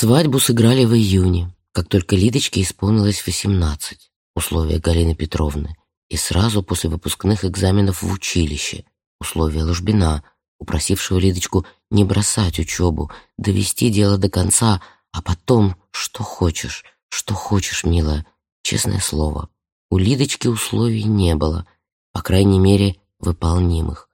Свадьбу сыграли в июне, как только Лидочке исполнилось 18, условия Галины Петровны, и сразу после выпускных экзаменов в училище, условия Ложбина, упросившего Лидочку не бросать учебу, довести дело до конца, а потом что хочешь, что хочешь, милая, честное слово. У Лидочки условий не было, по крайней мере, выполнимых.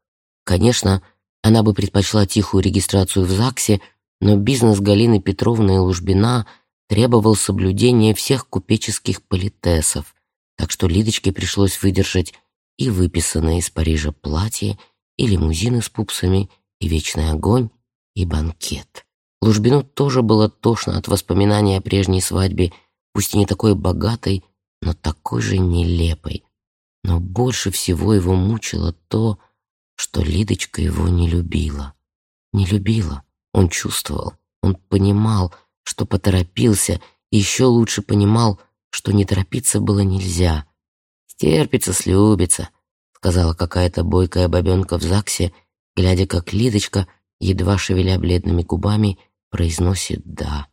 Конечно, она бы предпочла тихую регистрацию в ЗАГСе, но бизнес Галины Петровны и Лужбина требовал соблюдения всех купеческих политесов, так что Лидочке пришлось выдержать и выписанное из Парижа платье, и лимузины с пупсами, и вечный огонь, и банкет. Лужбину тоже было тошно от воспоминаний о прежней свадьбе, пусть и не такой богатой, но такой же нелепой. Но больше всего его мучило то, что Лидочка его не любила. Не любила. Он чувствовал, он понимал, что поторопился, и еще лучше понимал, что не торопиться было нельзя. «Стерпится, слюбится», — сказала какая-то бойкая бабенка в ЗАГСе, глядя, как Лидочка, едва шевеля бледными губами, произносит «да».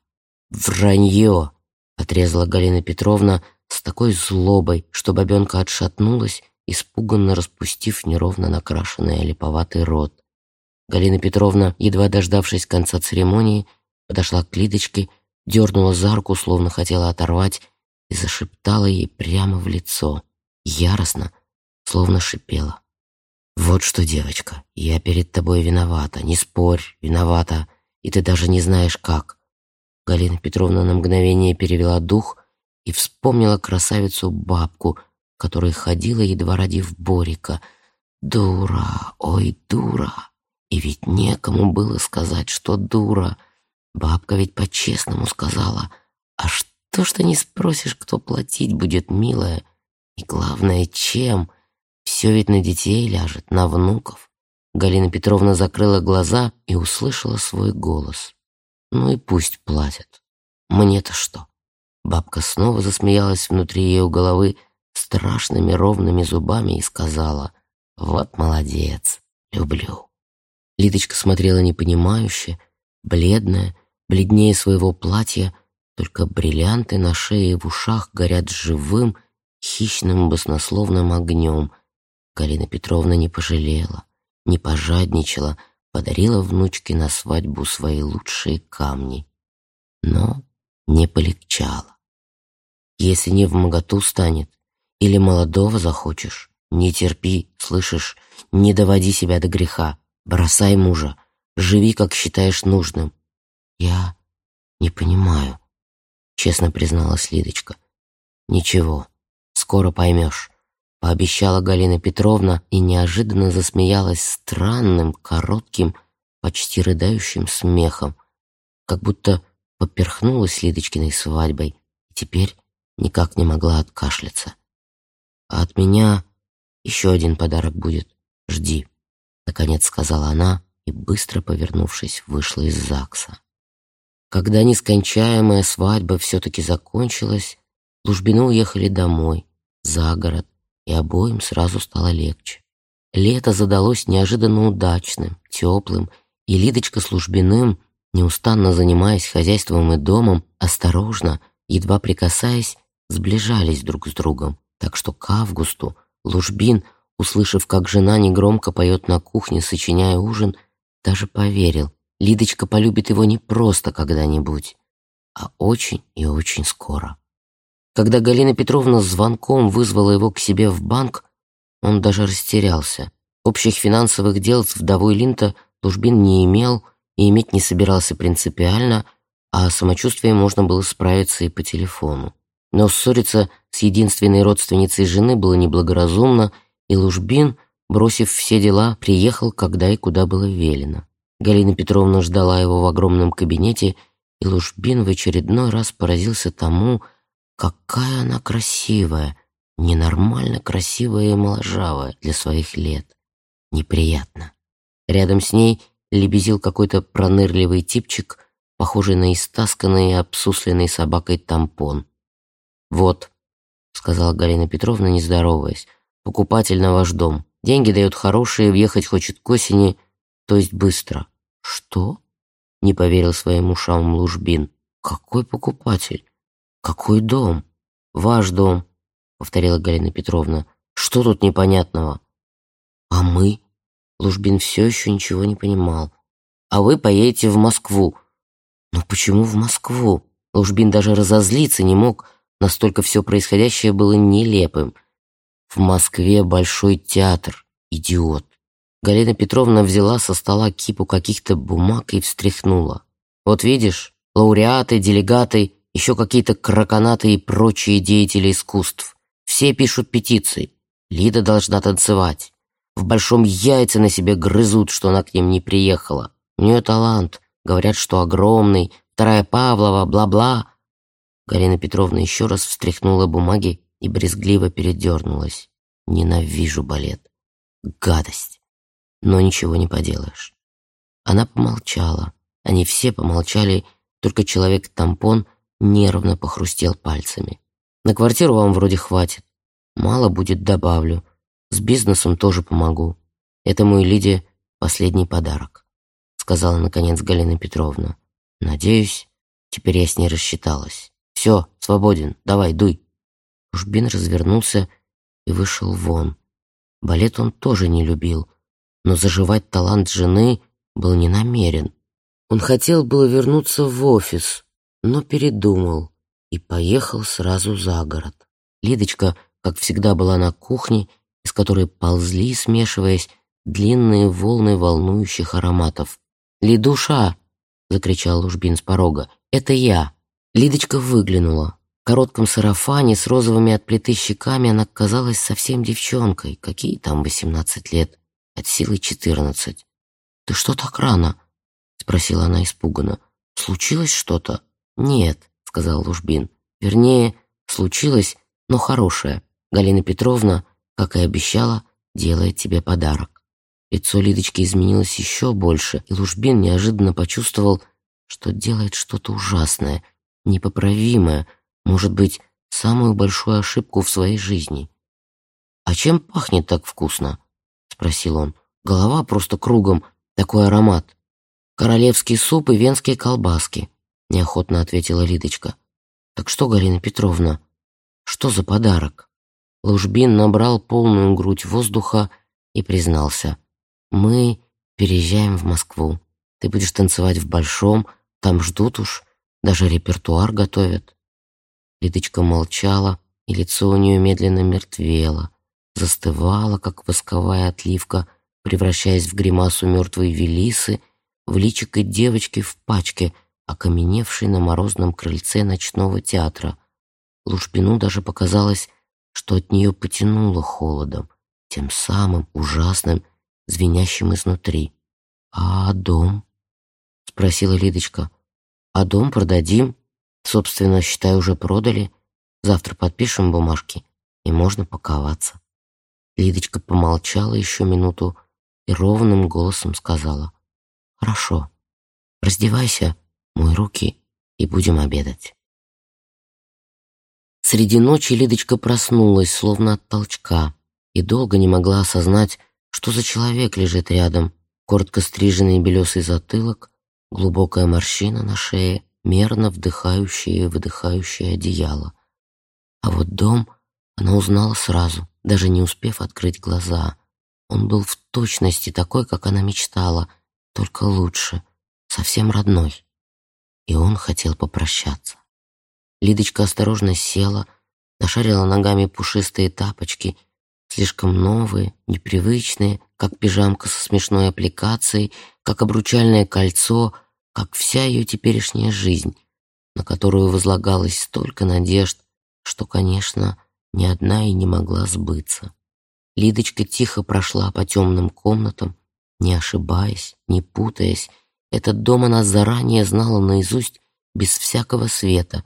«Вранье!» — отрезала Галина Петровна с такой злобой, что бабенка отшатнулась, испуганно распустив неровно накрашенный липоватый рот. Галина Петровна, едва дождавшись конца церемонии, подошла к Лидочке, дернула за руку, словно хотела оторвать, и зашептала ей прямо в лицо, яростно, словно шипела. «Вот что, девочка, я перед тобой виновата, не спорь, виновата, и ты даже не знаешь как». Галина Петровна на мгновение перевела дух и вспомнила красавицу-бабку, которая ходила, едва родив Борика. «Дура, ой, дура!» И ведь некому было сказать, что дура. Бабка ведь по-честному сказала. А что ж ты не спросишь, кто платить будет, милая? И главное, чем? Все ведь на детей ляжет, на внуков. Галина Петровна закрыла глаза и услышала свой голос. Ну и пусть платят. Мне-то что? Бабка снова засмеялась внутри ее головы страшными ровными зубами и сказала, «Вот молодец, люблю». Лидочка смотрела непонимающе, бледная, бледнее своего платья, только бриллианты на шее и в ушах горят живым, хищным баснословным огнем. Галина Петровна не пожалела, не пожадничала, подарила внучке на свадьбу свои лучшие камни. Но не полегчало. Если не в моготу станет, или молодого захочешь, не терпи, слышишь, не доводи себя до греха. Бросай мужа, живи, как считаешь нужным. Я не понимаю, честно призналась Лидочка. Ничего, скоро поймешь, пообещала Галина Петровна и неожиданно засмеялась странным, коротким, почти рыдающим смехом, как будто поперхнулась Лидочкиной свадьбой и теперь никак не могла откашляться. А от меня еще один подарок будет. Жди. Наконец сказала она и, быстро повернувшись, вышла из ЗАГСа. Когда нескончаемая свадьба все-таки закончилась, Лужбины уехали домой, за город, и обоим сразу стало легче. Лето задалось неожиданно удачным, теплым, и Лидочка с Лужбиным, неустанно занимаясь хозяйством и домом, осторожно, едва прикасаясь, сближались друг с другом, так что к августу Лужбин — Услышав, как жена негромко поет на кухне, сочиняя ужин, даже поверил, Лидочка полюбит его не просто когда-нибудь, а очень и очень скоро. Когда Галина Петровна звонком вызвала его к себе в банк, он даже растерялся. Общих финансовых дел с вдовой Линта Лужбин не имел и иметь не собирался принципиально, а самочувствием можно было справиться и по телефону. Но ссориться с единственной родственницей жены было неблагоразумно, и Лужбин, бросив все дела, приехал, когда и куда было велено. Галина Петровна ждала его в огромном кабинете, и Лужбин в очередной раз поразился тому, какая она красивая, ненормально красивая и моложавая для своих лет. Неприятно. Рядом с ней лебезил какой-то пронырливый типчик, похожий на истасканный и обсусленный собакой тампон. «Вот», — сказала Галина Петровна, не здороваясь, покупатель на ваш дом. Деньги дают хорошие, въехать хочет к осени, то есть быстро». «Что?» — не поверил своим ушам Лужбин. Какой покупатель? Какой дом? Ваш дом, повторила Галина Петровна. Что тут непонятного? А мы? Лужбин все еще ничего не понимал. А вы поедете в Москву. Но почему в Москву? Лужбин даже разозлиться не мог, настолько все происходящее было нелепым. В Москве большой театр, идиот. Галина Петровна взяла со стола кипу каких-то бумаг и встряхнула. «Вот видишь, лауреаты, делегаты, еще какие-то краконаты и прочие деятели искусств. Все пишут петиции. Лида должна танцевать. В большом яйце на себе грызут, что она к ним не приехала. У нее талант. Говорят, что огромный. Вторая Павлова, бла-бла». Галина Петровна еще раз встряхнула бумаги и брезгливо передернулась. «Ненавижу балет. Гадость!» но ничего не поделаешь. Она помолчала. Они все помолчали, только человек-тампон нервно похрустел пальцами. На квартиру вам вроде хватит. Мало будет, добавлю. С бизнесом тоже помогу. Это мой Лиде последний подарок, сказала наконец Галина Петровна. Надеюсь, теперь я с ней рассчиталась. Все, свободен, давай, дуй. Ужбин развернулся и вышел вон. Балет он тоже не любил, но заживать талант жены был не намерен. Он хотел было вернуться в офис, но передумал и поехал сразу за город. Лидочка, как всегда, была на кухне, из которой ползли, смешиваясь, длинные волны волнующих ароматов. «Лидуша!» — закричал Лужбин с порога. «Это я!» Лидочка выглянула. В коротком сарафане с розовыми от плиты щеками она казалась совсем девчонкой. Какие там восемнадцать лет? от силы четырнадцать. «Ты что так рано?» — спросила она испуганно. «Случилось что-то?» «Нет», — сказал Лужбин. «Вернее, случилось, но хорошее. Галина Петровна, как и обещала, делает тебе подарок». Лицо Лидочки изменилось еще больше, и Лужбин неожиданно почувствовал, что делает что-то ужасное, непоправимое, может быть, самую большую ошибку в своей жизни. «А чем пахнет так вкусно?» спросил он. «Голова просто кругом, такой аромат». «Королевский суп и венские колбаски», — неохотно ответила Лидочка. «Так что, Галина Петровна, что за подарок?» Лужбин набрал полную грудь воздуха и признался. «Мы переезжаем в Москву. Ты будешь танцевать в Большом, там ждут уж, даже репертуар готовят». Лидочка молчала, и лицо у нее медленно мертвело застывала, как восковая отливка, превращаясь в гримасу мертвой Велисы, в личико девочки в пачке, окаменевшей на морозном крыльце ночного театра. Лушпину даже показалось, что от нее потянуло холодом, тем самым ужасным, звенящим изнутри. «А дом?» — спросила Лидочка. «А дом продадим. Собственно, считай, уже продали. Завтра подпишем бумажки, и можно паковаться». Лидочка помолчала еще минуту и ровным голосом сказала. «Хорошо, раздевайся, мой руки, и будем обедать». Среди ночи Лидочка проснулась, словно от толчка, и долго не могла осознать, что за человек лежит рядом. Коротко стриженный белесый затылок, глубокая морщина на шее, мерно вдыхающее и выдыхающее одеяло. А вот дом она узнала сразу даже не успев открыть глаза. Он был в точности такой, как она мечтала, только лучше, совсем родной. И он хотел попрощаться. Лидочка осторожно села, нашарила ногами пушистые тапочки, слишком новые, непривычные, как пижамка со смешной аппликацией, как обручальное кольцо, как вся ее теперешняя жизнь, на которую возлагалось столько надежд, что, конечно, ни одна и не могла сбыться. Лидочка тихо прошла по темным комнатам, не ошибаясь, не путаясь. Этот дом она заранее знала наизусть, без всякого света.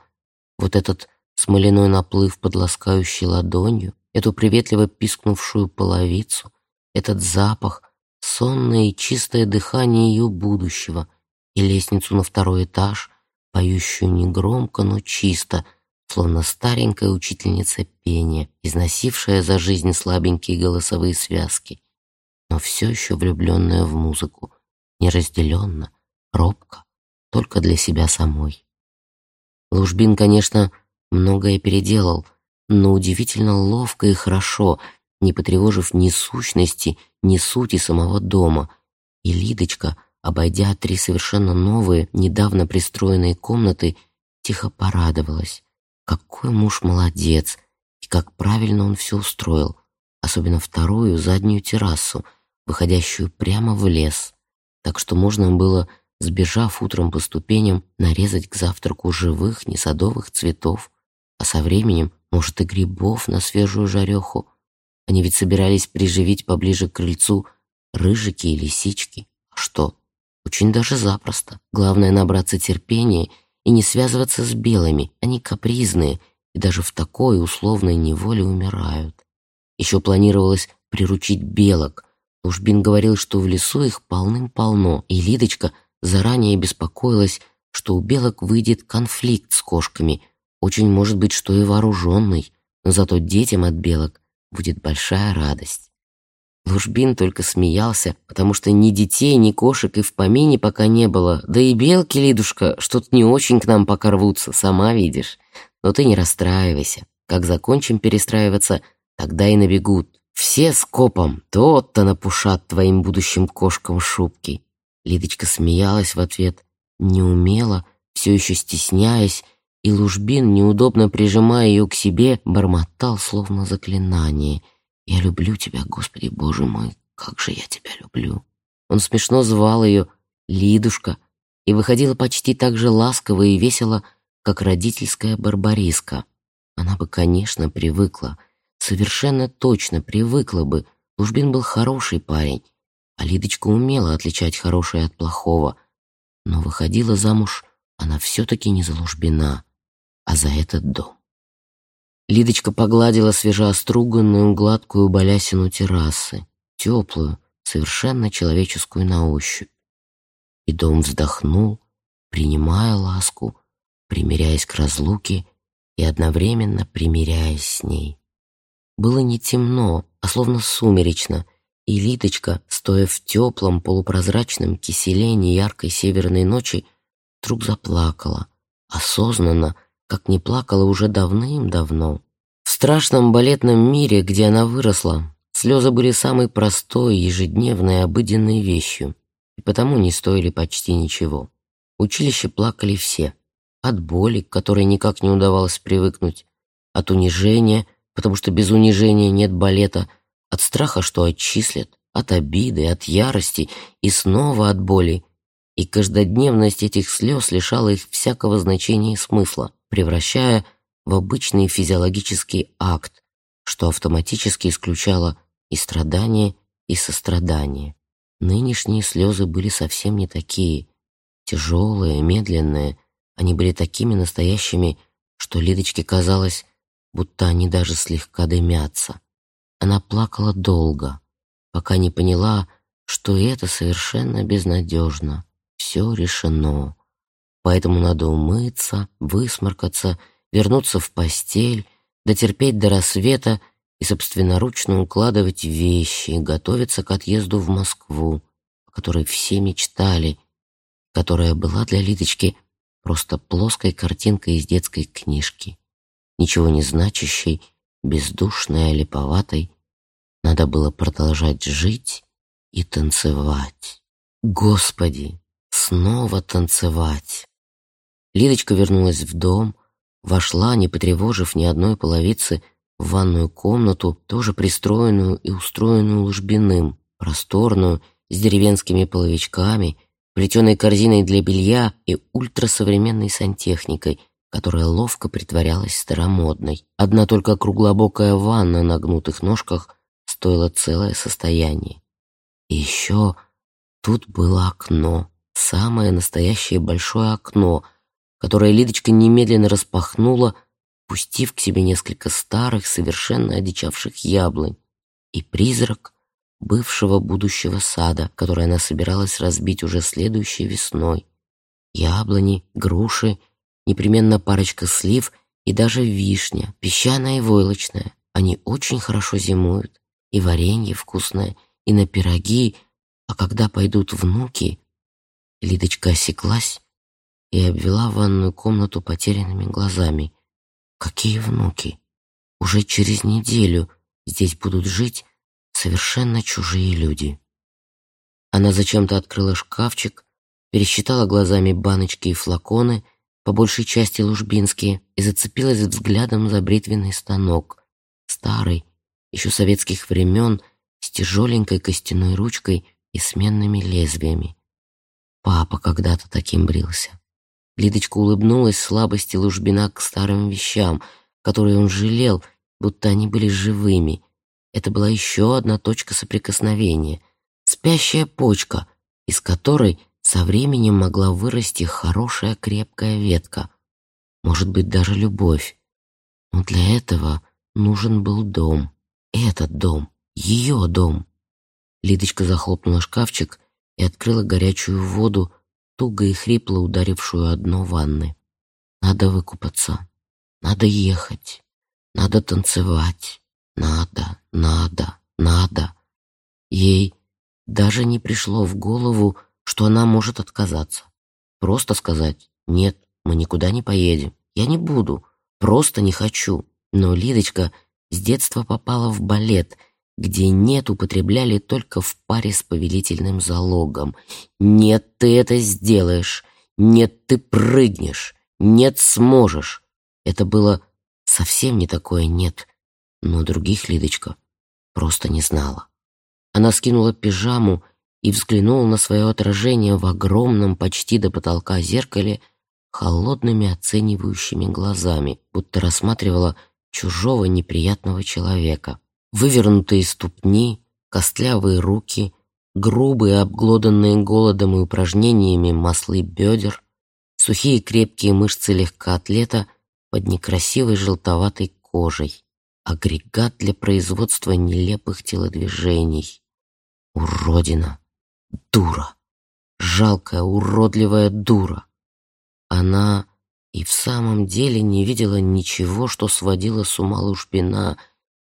Вот этот смоляной наплыв под ласкающей ладонью, эту приветливо пискнувшую половицу, этот запах, сонное и чистое дыхание ее будущего и лестницу на второй этаж, поющую негромко, но чисто, словно старенькая учительница пения, износившая за жизнь слабенькие голосовые связки, но все еще влюбленная в музыку, неразделенно, робко, только для себя самой. Лужбин, конечно, многое переделал, но удивительно ловко и хорошо, не потревожив ни сущности, ни сути самого дома. И Лидочка, обойдя три совершенно новые, недавно пристроенные комнаты, тихо порадовалась. Какой муж молодец, и как правильно он все устроил, особенно вторую заднюю террасу, выходящую прямо в лес, так что можно было, сбежав утром по ступеням, нарезать к завтраку живых, несадовых цветов, а со временем, может, и грибов на свежую жареху. Они ведь собирались приживить поближе к крыльцу рыжики и лисички. А что? Очень даже запросто. Главное набраться терпения и не связываться с белыми. Они капризные и даже в такой условной неволе умирают. Еще планировалось приручить белок. Ужбин говорил, что в лесу их полным-полно, и Лидочка заранее беспокоилась, что у белок выйдет конфликт с кошками. Очень может быть, что и вооруженный, но зато детям от белок будет большая радость. Лужбин только смеялся, потому что ни детей, ни кошек и в помине пока не было. Да и белки, Лидушка, что-то не очень к нам пока рвутся, сама видишь. Но ты не расстраивайся. Как закончим перестраиваться, тогда и набегут. Все с копом, тот-то напушат твоим будущим кошкам шубки. Лидочка смеялась в ответ, неумело, все еще стесняясь, и Лужбин, неудобно прижимая ее к себе, бормотал словно заклинание — «Я люблю тебя, Господи Боже мой, как же я тебя люблю!» Он смешно звал ее «Лидушка» и выходила почти так же ласково и весело, как родительская барбариска. Она бы, конечно, привыкла, совершенно точно привыкла бы. Лужбин был хороший парень, а Лидочка умела отличать хорошее от плохого. Но выходила замуж она все-таки не за Лужбина, а за этот дом. Лидочка погладила свежеоструганную гладкую балясину террасы, теплую, совершенно человеческую на ощупь. И дом вздохнул, принимая ласку, примиряясь к разлуке и одновременно примиряясь с ней. Было не темно, а словно сумеречно, и Лидочка, стоя в теплом полупрозрачном киселе неяркой северной ночи, вдруг заплакала, осознанно, как не плакала уже давным-давно. В страшном балетном мире, где она выросла, слезы были самой простой, ежедневной, обыденной вещью, и потому не стоили почти ничего. Училище плакали все. От боли, к которой никак не удавалось привыкнуть, от унижения, потому что без унижения нет балета, от страха, что отчислят, от обиды, от ярости и снова от боли. И каждодневность этих слез лишала их всякого значения и смысла превращая в обычный физиологический акт, что автоматически исключало и страдание, и сострадание. Нынешние слезы были совсем не такие. Тяжелые, медленные, они были такими настоящими, что Лидочке казалось, будто они даже слегка дымятся. Она плакала долго, пока не поняла, что это совершенно безнадежно. Все решено. Поэтому надо умыться, высморкаться, вернуться в постель, дотерпеть до рассвета и собственноручно укладывать вещи, готовиться к отъезду в Москву, о которой все мечтали, которая была для Лидочки просто плоской картинкой из детской книжки, ничего не значащей, бездушной, липоватой. Надо было продолжать жить и танцевать. Господи, снова танцевать! Лидочка вернулась в дом, вошла, не потревожив ни одной половицы, в ванную комнату, тоже пристроенную и устроенную ложбиным, просторную, с деревенскими половичками, плетеной корзиной для белья и ультрасовременной сантехникой, которая ловко притворялась старомодной. Одна только круглобокая ванна на гнутых ножках стоила целое состояние. И еще тут было окно, самое настоящее большое окно — которое Лидочка немедленно распахнула, пустив к себе несколько старых, совершенно одичавших яблонь, и призрак бывшего будущего сада, который она собиралась разбить уже следующей весной. Яблони, груши, непременно парочка слив и даже вишня, песчаная и войлочная. Они очень хорошо зимуют, и варенье вкусное, и на пироги, а когда пойдут внуки... Лидочка осеклась и обвела ванную комнату потерянными глазами. Какие внуки? Уже через неделю здесь будут жить совершенно чужие люди. Она зачем-то открыла шкафчик, пересчитала глазами баночки и флаконы, по большей части лужбинские, и зацепилась взглядом за бритвенный станок, старый, еще советских времен, с тяжеленькой костяной ручкой и сменными лезвиями. Папа когда-то таким брился. Лидочка улыбнулась слабости Лужбина к старым вещам, которые он жалел, будто они были живыми. Это была еще одна точка соприкосновения. Спящая почка, из которой со временем могла вырасти хорошая крепкая ветка. Может быть, даже любовь. Но для этого нужен был дом. Этот дом. Ее дом. Лидочка захлопнула шкафчик и открыла горячую воду, туго и хрипло ударившую о ванны. Надо выкупаться. Надо ехать. Надо танцевать. Надо, надо, надо. Ей даже не пришло в голову, что она может отказаться. Просто сказать «Нет, мы никуда не поедем. Я не буду. Просто не хочу». Но Лидочка с детства попала в балет, где «нет» употребляли только в паре с повелительным залогом. «Нет, ты это сделаешь. Нет, ты прыгнешь. Нет, сможешь». Это было совсем не такое «нет», но других Лидочка просто не знала. Она скинула пижаму и взглянула на свое отражение в огромном, почти до потолка зеркале холодными оценивающими глазами, будто рассматривала чужого неприятного человека. Вывернутые ступни, костлявые руки, грубые, обглоданные голодом и упражнениями маслы бедер, сухие крепкие мышцы легкоатлета под некрасивой желтоватой кожей, агрегат для производства нелепых телодвижений. Уродина, дура, жалкая, уродливая дура. Она и в самом деле не видела ничего, что сводило с ума Лушпина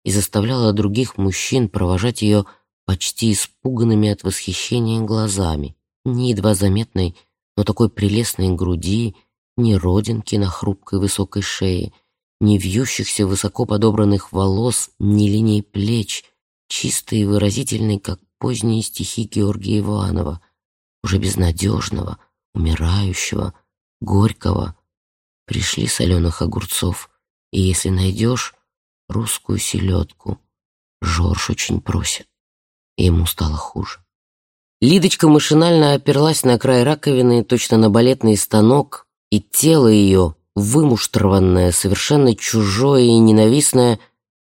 и заставляло других мужчин провожать ее почти испуганными от восхищения глазами, ни едва заметной, но такой прелестной груди, ни родинки на хрупкой высокой шее, ни вьющихся высоко подобранных волос, ни линий плеч, чистый и выразительный, как поздние стихи Георгия Иванова, уже безнадежного, умирающего, горького. Пришли соленых огурцов, и если найдешь русскую селедку, Жорж очень просит. И ему стало хуже. Лидочка машинально оперлась на край раковины, точно на балетный станок, и тело ее, вымуштрованное, совершенно чужое и ненавистное,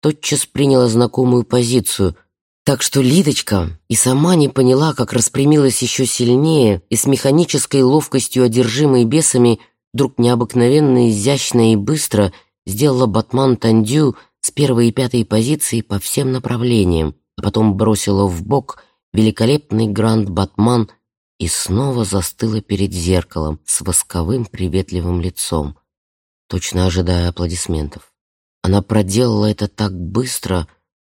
тотчас приняло знакомую позицию, так что Лидочка и сама не поняла, как распрямилась еще сильнее и с механической ловкостью, одержимой бесами, вдруг необыкновенно изящно и быстро сделала батман тандю с первой и пятой позиции по всем направлениям, а потом бросила в бок великолепный гранд-батман и снова застыла перед зеркалом с восковым приветливым лицом, точно ожидая аплодисментов. Она проделала это так быстро,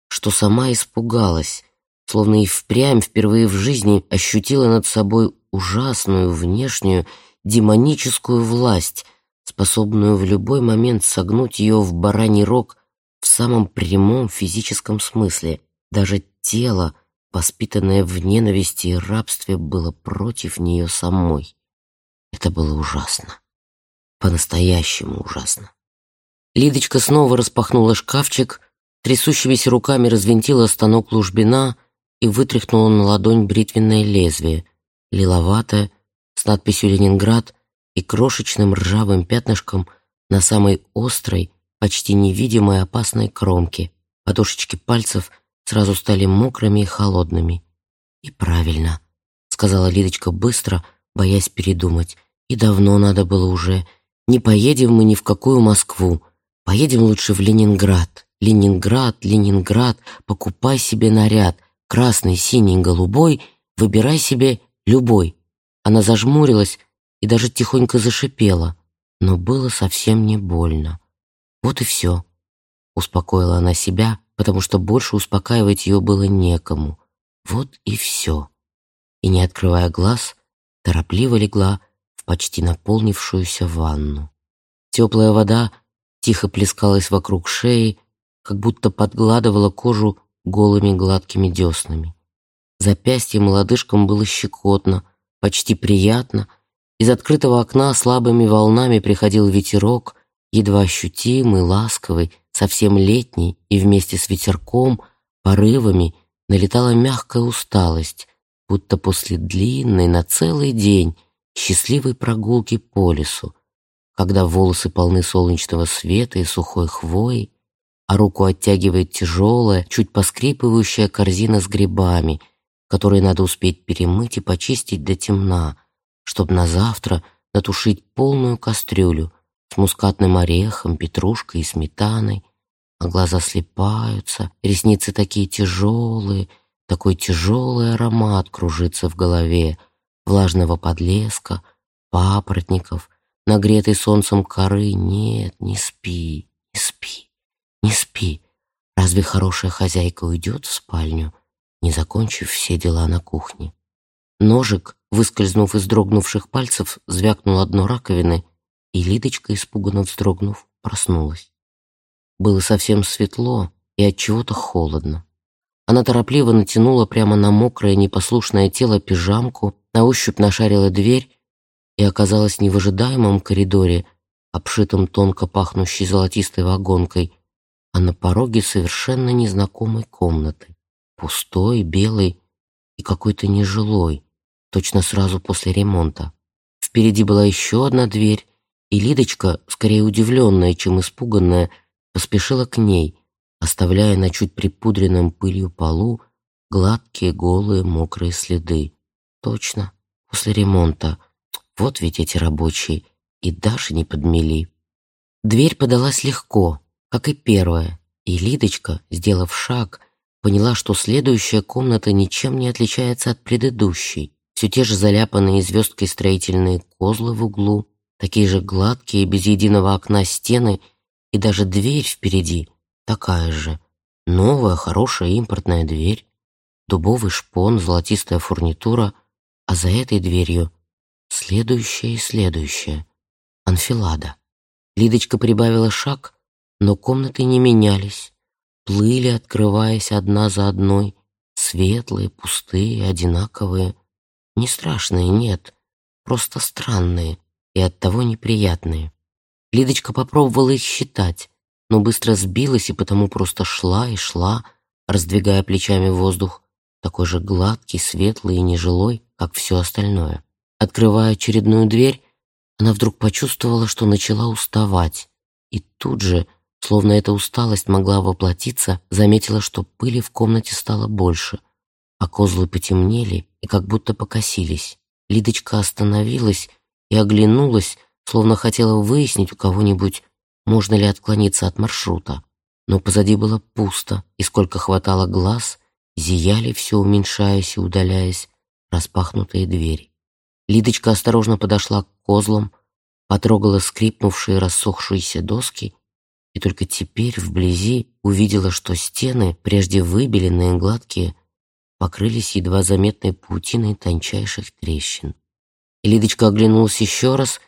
что сама испугалась, словно и впрямь впервые в жизни ощутила над собой ужасную внешнюю демоническую власть, способную в любой момент согнуть ее в бараний рог в самом прямом физическом смысле. Даже тело, воспитанное в ненависти и рабстве, было против нее самой. Это было ужасно. По-настоящему ужасно. Лидочка снова распахнула шкафчик, трясущимися руками развинтила станок лужбина и вытряхнула на ладонь бритвенное лезвие, лиловатое, с надписью «Ленинград» и крошечным ржавым пятнышком на самой острой, почти невидимой опасной кромке. Подушечки пальцев сразу стали мокрыми и холодными. «И правильно», — сказала Лидочка быстро, боясь передумать. «И давно надо было уже. Не поедем мы ни в какую Москву. Поедем лучше в Ленинград. Ленинград, Ленинград, покупай себе наряд. Красный, синий, голубой. Выбирай себе любой». Она зажмурилась и даже тихонько зашипела, но было совсем не больно. «Вот и все», — успокоила она себя, потому что больше успокаивать ее было некому. «Вот и все». И, не открывая глаз, торопливо легла в почти наполнившуюся ванну. Теплая вода тихо плескалась вокруг шеи, как будто подгладывала кожу голыми гладкими деснами. Запястьем и лодыжкам было щекотно, почти приятно. Из открытого окна слабыми волнами приходил ветерок, едва ощутимый, ласковый, совсем летний, и вместе с ветерком, порывами налетала мягкая усталость, будто после длинной на целый день счастливой прогулки по лесу, когда волосы полны солнечного света и сухой хвои, а руку оттягивает тяжелая, чуть поскрипывающая корзина с грибами, которые надо успеть перемыть и почистить до темна, чтобы на завтра натушить полную кастрюлю с мускатным орехом, петрушкой и сметаной, а глаза слепаются, ресницы такие тяжелые, такой тяжелый аромат кружится в голове, влажного подлеска, папоротников, нагретой солнцем коры. Нет, не спи, не спи. Не спи. Разве хорошая хозяйка уйдет в спальню, не закончив все дела на кухне? Ножик, выскользнув из дрогнувших пальцев, звякнул одно раковины, и Лидочка, испуганно вздрогнув, проснулась. Было совсем светло и от чего-то холодно. Она торопливо натянула прямо на мокрое непослушное тело пижамку, на ощупь нашарила дверь и оказалась не в ожидаемом коридоре, обшитом тонко пахнущей золотистой вагонкой, а на пороге совершенно незнакомой комнаты, пустой, белой и какой-то нежилой, точно сразу после ремонта. Впереди была еще одна дверь, и Лидочка, скорее удивленная, чем испуганная, поспешила к ней, оставляя на чуть припудренном пылью полу гладкие, голые, мокрые следы. Точно, после ремонта. Вот ведь эти рабочие, и даже не подмели. Дверь подалась легко, как и первая, и Лидочка, сделав шаг, поняла, что следующая комната ничем не отличается от предыдущей. Все те же заляпанные звездкой строительные козлы в углу, такие же гладкие, без единого окна стены, и даже дверь впереди такая же. Новая, хорошая импортная дверь, дубовый шпон, золотистая фурнитура, а за этой дверью следующая и следующая. Анфилада. Лидочка прибавила шаг — но комнаты не менялись, плыли, открываясь одна за одной, светлые, пустые, одинаковые. Не страшные, нет, просто странные и оттого неприятные. Лидочка попробовала их считать, но быстро сбилась и потому просто шла и шла, раздвигая плечами воздух, такой же гладкий, светлый и нежилой, как все остальное. Открывая очередную дверь, она вдруг почувствовала, что начала уставать, и тут же Словно эта усталость могла воплотиться, заметила, что пыли в комнате стало больше, а козлы потемнели и как будто покосились. Лидочка остановилась и оглянулась, словно хотела выяснить у кого-нибудь, можно ли отклониться от маршрута. Но позади было пусто, и сколько хватало глаз, зияли все уменьшаясь и удаляясь, распахнутые двери. Лидочка осторожно подошла к козлам, потрогала скрипнувшие рассохшиеся доски и только теперь вблизи увидела, что стены, прежде выбеленные гладкие, покрылись едва заметной паутиной тончайших трещин. Лидочка оглянулась еще раз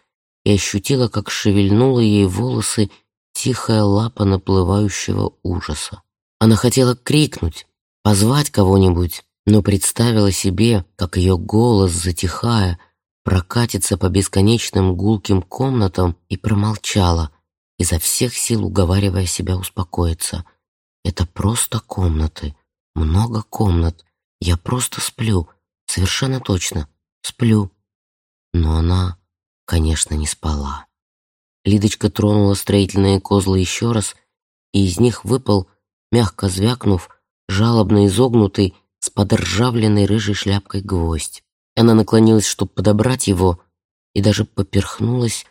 и ощутила, как шевельнула ей волосы тихая лапа наплывающего ужаса. Она хотела крикнуть, позвать кого-нибудь, но представила себе, как ее голос, затихая, прокатится по бесконечным гулким комнатам и промолчала — изо всех сил уговаривая себя успокоиться. Это просто комнаты, много комнат. Я просто сплю, совершенно точно, сплю. Но она, конечно, не спала. Лидочка тронула строительные козлы еще раз, и из них выпал, мягко звякнув, жалобно изогнутый, с подржавленной рыжей шляпкой гвоздь. Она наклонилась, чтобы подобрать его, и даже поперхнулась,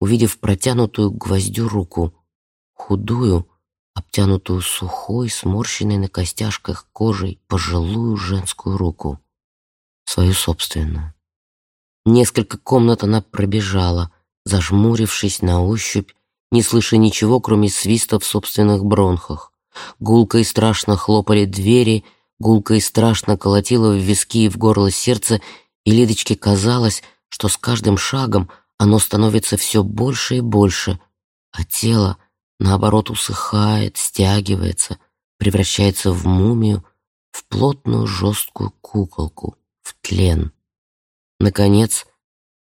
увидев протянутую гвоздю руку, худую, обтянутую сухой, сморщенной на костяшках кожей пожилую женскую руку, свою собственную. Несколько комнат она пробежала, зажмурившись на ощупь, не слыша ничего, кроме свиста в собственных бронхах. Гулко и страшно хлопали двери, гулко и страшно колотило в виски и в горло сердце, и Лидочке казалось, что с каждым шагом оно становится все больше и больше, а тело, наоборот, усыхает, стягивается, превращается в мумию, в плотную жесткую куколку, в тлен. Наконец,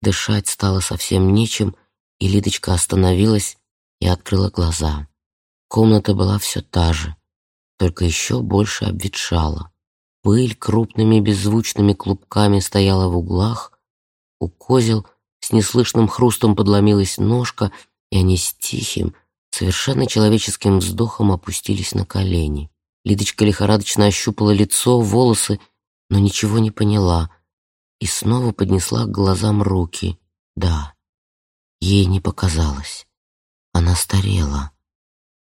дышать стало совсем нечем, и Лидочка остановилась и открыла глаза. Комната была все та же, только еще больше обветшала. Пыль крупными беззвучными клубками стояла в углах, у козел с неслышным хрустом подломилась ножка, и они с тихим, совершенно человеческим вздохом опустились на колени. Лидочка лихорадочно ощупала лицо, волосы, но ничего не поняла и снова поднесла к глазам руки. Да, ей не показалось. Она старела.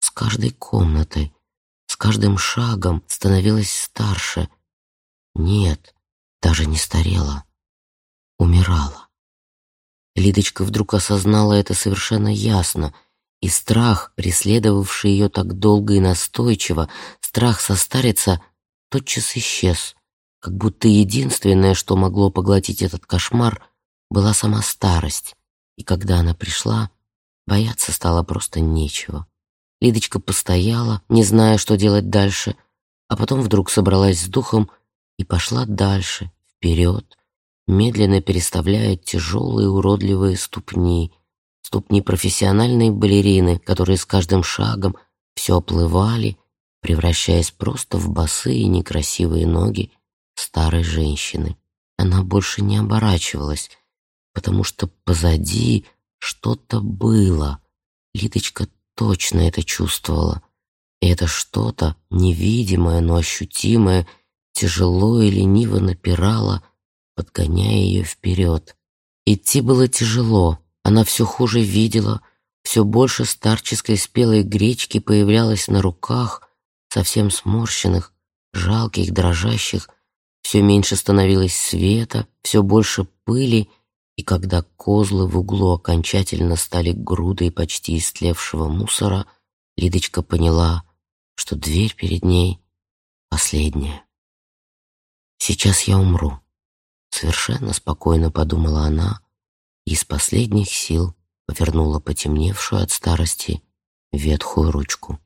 С каждой комнатой, с каждым шагом становилась старше. Нет, даже не старела. Умирала. Лидочка вдруг осознала это совершенно ясно — и страх, преследовавший ее так долго и настойчиво, страх состариться, тотчас исчез, как будто единственное, что могло поглотить этот кошмар, была сама старость, и когда она пришла, бояться стало просто нечего. Лидочка постояла, не зная, что делать дальше, а потом вдруг собралась с духом и пошла дальше, вперед, медленно переставляя тяжелые уродливые ступни, ступни профессиональной балерины, которые с каждым шагом все оплывали, превращаясь просто в босые некрасивые ноги старой женщины. Она больше не оборачивалась, потому что позади что-то было. Лидочка точно это чувствовала. И это что-то, невидимое, но ощутимое, тяжело и лениво напирало, подгоняя ее вперед. Идти было тяжело, она все хуже видела, все больше старческой спелой гречки появлялось на руках, совсем сморщенных, жалких, дрожащих, все меньше становилось света, все больше пыли, и когда козлы в углу окончательно стали грудой почти истлевшего мусора, Лидочка поняла, что дверь перед ней последняя. «Сейчас я умру», — совершенно спокойно подумала она, из последних сил повернула потемневшую от старости ветхую ручку.